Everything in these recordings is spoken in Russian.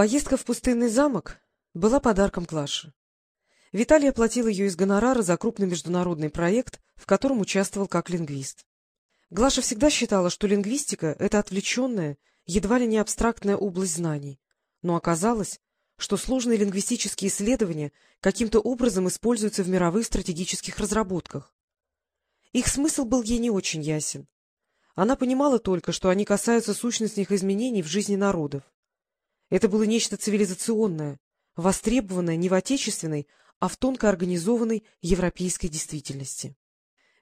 Поездка в пустынный замок была подарком Глаше. Виталий оплатил ее из гонорара за крупный международный проект, в котором участвовал как лингвист. Глаша всегда считала, что лингвистика — это отвлеченная, едва ли не абстрактная область знаний, но оказалось, что сложные лингвистические исследования каким-то образом используются в мировых стратегических разработках. Их смысл был ей не очень ясен. Она понимала только, что они касаются сущностных изменений в жизни народов. Это было нечто цивилизационное, востребованное не в отечественной, а в тонко организованной европейской действительности.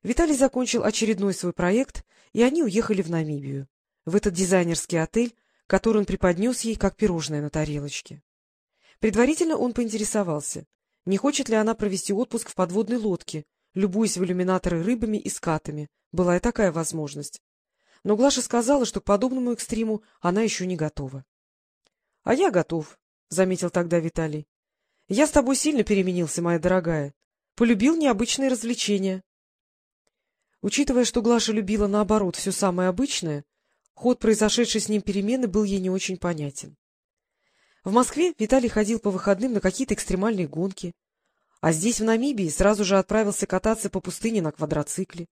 Виталий закончил очередной свой проект, и они уехали в Намибию, в этот дизайнерский отель, который он преподнес ей как пирожное на тарелочке. Предварительно он поинтересовался, не хочет ли она провести отпуск в подводной лодке, любуясь в иллюминаторы рыбами и скатами. Была и такая возможность. Но Глаша сказала, что к подобному экстриму она еще не готова. — А я готов, — заметил тогда Виталий. — Я с тобой сильно переменился, моя дорогая. Полюбил необычные развлечения. Учитывая, что Глаша любила, наоборот, все самое обычное, ход произошедшей с ним перемены был ей не очень понятен. В Москве Виталий ходил по выходным на какие-то экстремальные гонки, а здесь, в Намибии, сразу же отправился кататься по пустыне на квадроцикле.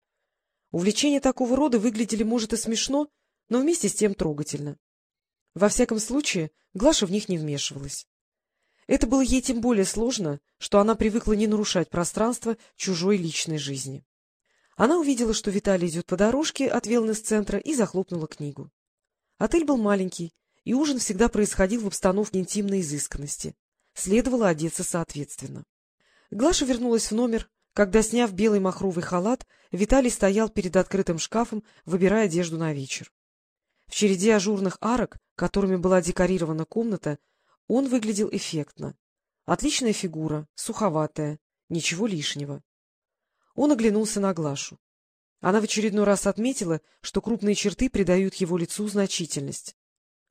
Увлечения такого рода выглядели, может, и смешно, но вместе с тем трогательно. Во всяком случае, Глаша в них не вмешивалась. Это было ей тем более сложно, что она привыкла не нарушать пространство чужой личной жизни. Она увидела, что Виталий идет по дорожке от велнес-центра и захлопнула книгу. Отель был маленький, и ужин всегда происходил в обстановке интимной изысканности. Следовало одеться соответственно. Глаша вернулась в номер, когда, сняв белый махровый халат, Виталий стоял перед открытым шкафом, выбирая одежду на вечер. В череде ажурных арок, которыми была декорирована комната, он выглядел эффектно. Отличная фигура, суховатая, ничего лишнего. Он оглянулся на Глашу. Она в очередной раз отметила, что крупные черты придают его лицу значительность.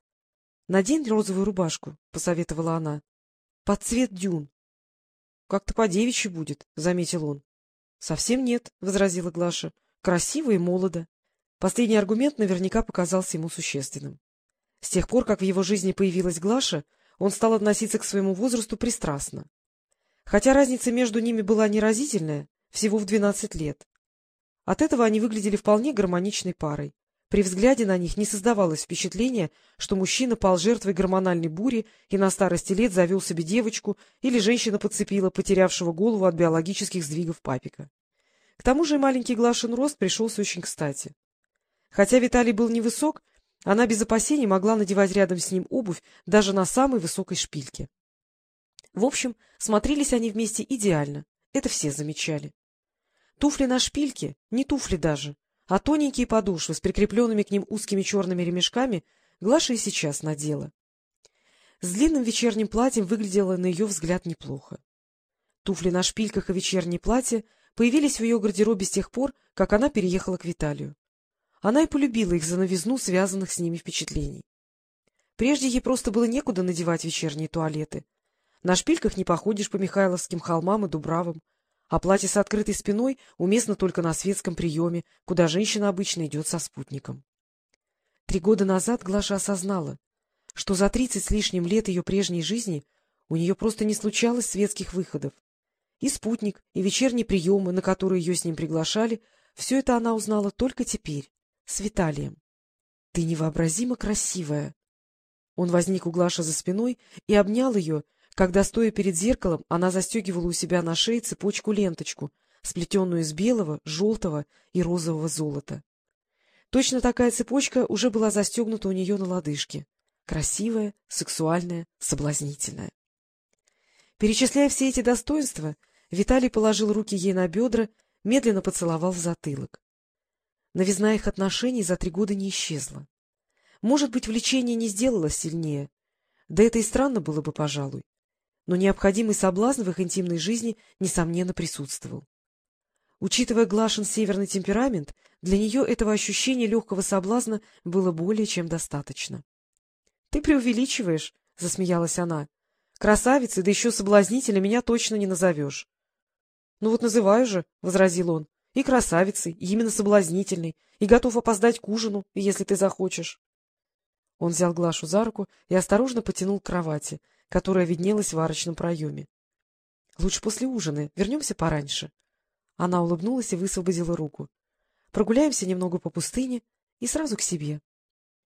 — Надень розовую рубашку, — посоветовала она, — под цвет дюн. — Как-то по-девичьи будет, — заметил он. — Совсем нет, — возразила Глаша. — Красиво и молодо. Последний аргумент наверняка показался ему существенным. С тех пор, как в его жизни появилась Глаша, он стал относиться к своему возрасту пристрастно. Хотя разница между ними была неразительная, всего в двенадцать лет. От этого они выглядели вполне гармоничной парой. При взгляде на них не создавалось впечатления, что мужчина пал жертвой гормональной бури и на старости лет завел себе девочку или женщина подцепила потерявшего голову от биологических сдвигов папика. К тому же маленький Глашин рост пришелся очень кстати. Хотя Виталий был невысок, она без опасений могла надевать рядом с ним обувь даже на самой высокой шпильке. В общем, смотрелись они вместе идеально, это все замечали. Туфли на шпильке, не туфли даже, а тоненькие подошвы с прикрепленными к ним узкими черными ремешками Глаша и сейчас надела. С длинным вечерним платьем выглядела на ее взгляд неплохо. Туфли на шпильках и вечернее платье появились в ее гардеробе с тех пор, как она переехала к Виталию. Она и полюбила их за новизну связанных с ними впечатлений. Прежде ей просто было некуда надевать вечерние туалеты. На шпильках не походишь по Михайловским холмам и дубравам, а платье с открытой спиной уместно только на светском приеме, куда женщина обычно идет со спутником. Три года назад Глаша осознала, что за тридцать с лишним лет ее прежней жизни у нее просто не случалось светских выходов. И спутник, и вечерние приемы, на которые ее с ним приглашали, все это она узнала только теперь, с Виталием. — Ты невообразимо красивая! Он возник у Глаши за спиной и обнял ее, когда, стоя перед зеркалом, она застегивала у себя на шее цепочку-ленточку, сплетенную из белого, желтого и розового золота. Точно такая цепочка уже была застегнута у нее на лодыжке. Красивая, сексуальная, соблазнительная. Перечисляя все эти достоинства, Виталий положил руки ей на бедра, медленно поцеловал в затылок. Новизна их отношений за три года не исчезла. Может быть, влечение не сделалось сильнее. Да это и странно было бы, пожалуй. Но необходимый соблазн в их интимной жизни, несомненно, присутствовал. Учитывая Глашин северный темперамент, для нее этого ощущения легкого соблазна было более чем достаточно. — Ты преувеличиваешь, — засмеялась она. — Красавицей, да еще соблазнителя меня точно не назовешь. — Ну вот называю же, — возразил он. И красавицей, и именно соблазнительной, и готов опоздать к ужину, если ты захочешь. Он взял Глашу за руку и осторожно потянул к кровати, которая виднелась в арочном проеме. — Лучше после ужина. Вернемся пораньше. Она улыбнулась и высвободила руку. — Прогуляемся немного по пустыне и сразу к себе.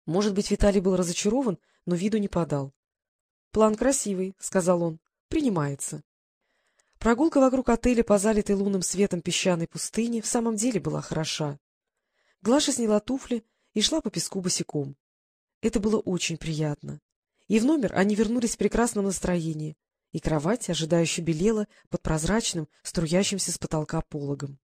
Может быть, Виталий был разочарован, но виду не подал. — План красивый, — сказал он. — Принимается. Прогулка вокруг отеля по залитой лунным светом песчаной пустыне в самом деле была хороша. Глаша сняла туфли и шла по песку босиком. Это было очень приятно. И в номер они вернулись в прекрасном настроении, и кровать ожидающе белела под прозрачным, струящимся с потолка пологом.